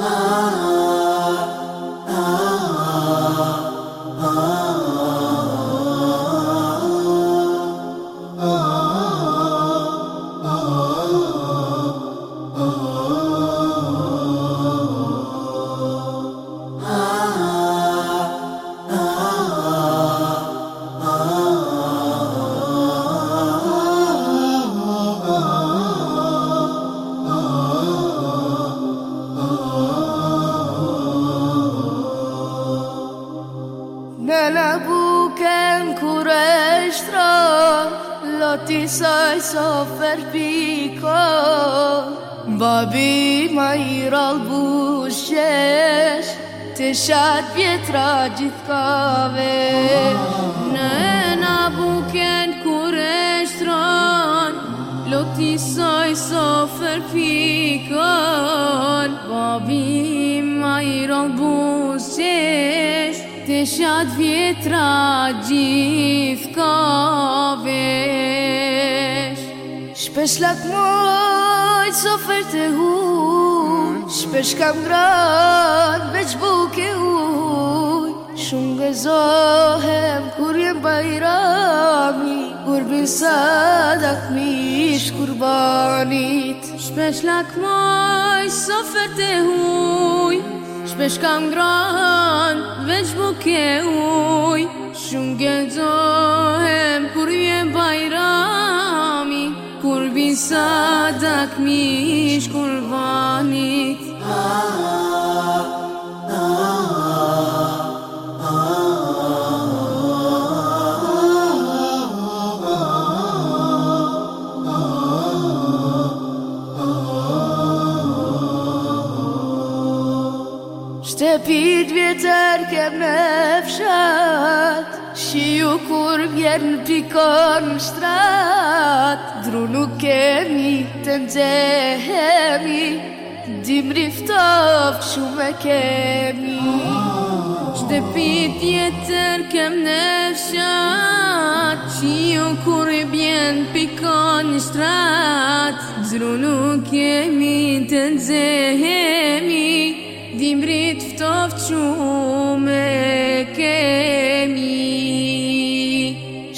Ah. kem kur e shtro Loti saj so fër piko Babi ma i rol bushesh Të shat pjetra gjithkave Nëna buken kur e shtron Loti saj so fër piko Babi ma i rol bushesh Deshat vjetra gjith ka vesh Shpesh lak mojt so fër të huj Shpesh kam grat veç buke huj Shumë gëzohem kur jem bajrami Kur sadak mish kurbanit Shpesh lak mojt të huj Shpesh kam gran, veç buke uj Shumë gëndohem, kur vje bajrami Kur bin sadak mi Shtepit vjetër kem në fshat Shiju kur vjerën pikon në shtrat Dru nuk kemi të ndzehemi Dim riftov shumë kemi Shtepit vjetër kem në fshat Shiju kur vjerën pikon në shtrat Dru kemi të nuk kemi të ndzehemi dimrit ftof qume kemi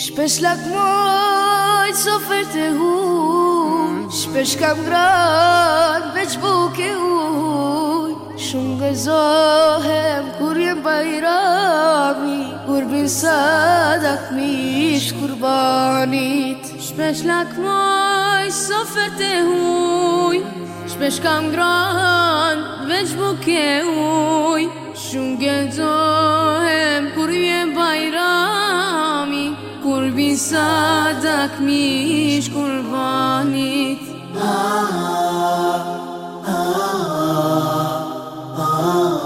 Shpesh lakmoj co fër të huj Shpesh kam grad veç buke huj Shumë gëzohem kur jem bajrami Kur bin sadak mish kurbanit Shpesh lakmoj, sofet e huj Shpesh kam gran, veç buke huj Shumë gëzohem, kur vje bajrami Kur bisa sadak mi kurbanit Ah, ah, ah, ah, ah